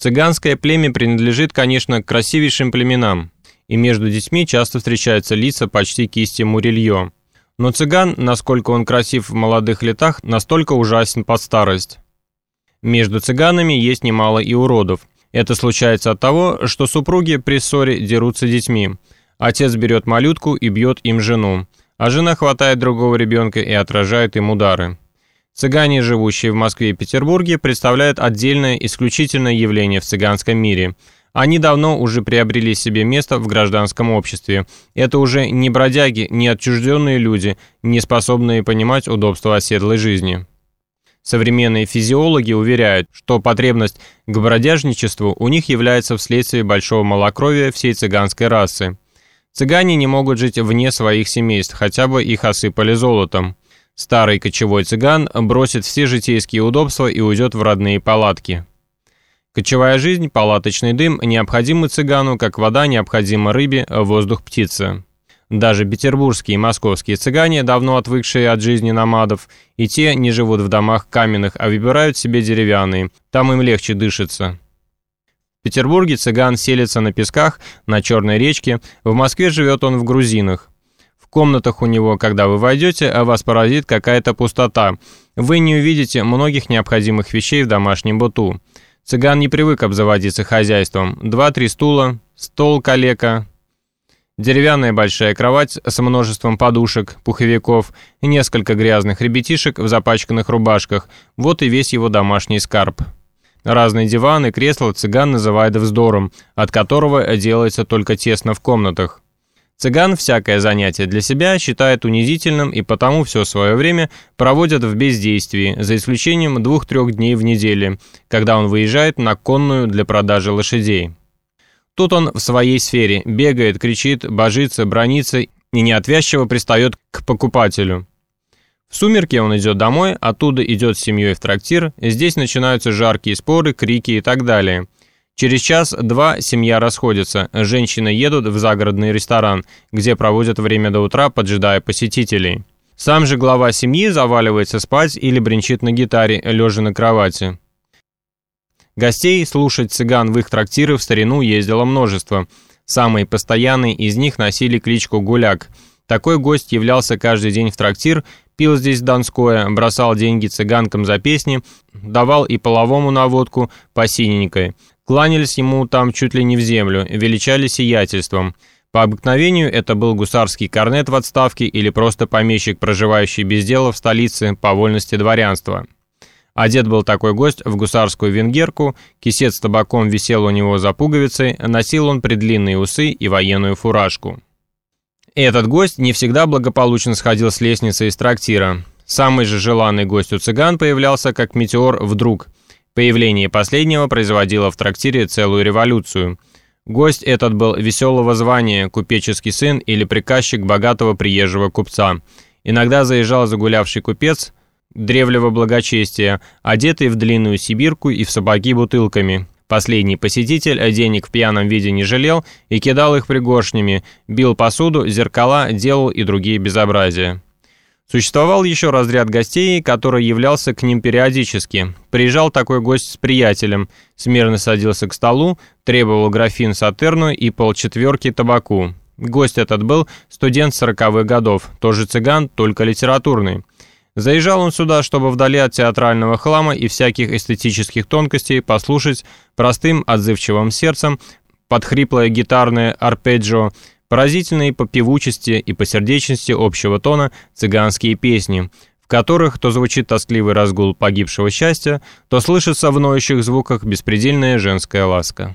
Цыганское племя принадлежит, конечно, к красивейшим племенам, и между детьми часто встречаются лица почти кисти Мурильо. Но цыган, насколько он красив в молодых летах, настолько ужасен под старость. Между цыганами есть немало и уродов. Это случается от того, что супруги при ссоре дерутся детьми. Отец берет малютку и бьет им жену, а жена хватает другого ребенка и отражает им удары. Цыгане, живущие в Москве и Петербурге, представляют отдельное исключительное явление в цыганском мире. Они давно уже приобрели себе место в гражданском обществе. Это уже не бродяги, не отчужденные люди, не способные понимать удобства оседлой жизни. Современные физиологи уверяют, что потребность к бродяжничеству у них является вследствие большого малокровия всей цыганской расы. Цыгане не могут жить вне своих семейств, хотя бы их осыпали золотом. Старый кочевой цыган бросит все житейские удобства и уйдет в родные палатки. Кочевая жизнь, палаточный дым необходимы цыгану, как вода необходима рыбе, воздух птице. Даже петербургские и московские цыгане, давно отвыкшие от жизни намадов, и те не живут в домах каменных, а выбирают себе деревянные, там им легче дышится. В Петербурге цыган селится на песках, на Черной речке, в Москве живет он в грузинах комнатах у него, когда вы войдете, а вас поразит какая-то пустота. Вы не увидите многих необходимых вещей в домашнем быту. Цыган не привык обзаводиться хозяйством. Два-три стула, стол калека, деревянная большая кровать с множеством подушек, пуховиков несколько грязных ребятишек в запачканных рубашках. Вот и весь его домашний скарб. Разные диваны, кресла цыган называет вздором, от которого делается только тесно в комнатах. Цыган всякое занятие для себя считает унизительным и потому все свое время проводят в бездействии, за исключением двух-трех дней в неделю, когда он выезжает на конную для продажи лошадей. Тут он в своей сфере бегает, кричит, божится, бронится и неотвязчиво пристает к покупателю. В сумерки он идет домой, оттуда идет с семьей в трактир, здесь начинаются жаркие споры, крики и так далее – Через час-два семья расходится, женщины едут в загородный ресторан, где проводят время до утра, поджидая посетителей. Сам же глава семьи заваливается спать или бренчит на гитаре, лежа на кровати. Гостей слушать цыган в их трактиры в старину ездило множество. Самые постоянные из них носили кличку «Гуляк». Такой гость являлся каждый день в трактир, пил здесь донское, бросал деньги цыганкам за песни, давал и половому наводку по синенькой – Кланялись ему там чуть ли не в землю, величали сиятельством. По обыкновению это был гусарский корнет в отставке или просто помещик, проживающий без дела в столице по вольности дворянства. Одет был такой гость в гусарскую венгерку, кисет с табаком висел у него за пуговицей, носил он предлинные усы и военную фуражку. Этот гость не всегда благополучно сходил с лестницы из трактира. Самый же желанный гость у цыган появлялся как метеор вдруг – Появление последнего производило в трактире целую революцию. Гость этот был веселого звания, купеческий сын или приказчик богатого приезжего купца. Иногда заезжал загулявший купец древнего благочестия, одетый в длинную сибирку и в сапоги бутылками. Последний посетитель денег в пьяном виде не жалел и кидал их пригоршнями, бил посуду, зеркала, делал и другие безобразия. Существовал еще разряд гостей, который являлся к ним периодически. Приезжал такой гость с приятелем, смирно садился к столу, требовал графин сатерну и полчетверки табаку. Гость этот был студент сороковых годов, тоже цыган, только литературный. Заезжал он сюда, чтобы вдали от театрального хлама и всяких эстетических тонкостей послушать простым отзывчивым сердцем под хриплое гитарное арпеджио Поразительные по певучести и по сердечности общего тона цыганские песни, в которых то звучит тоскливый разгул погибшего счастья, то слышится в ноющих звуках беспредельная женская ласка.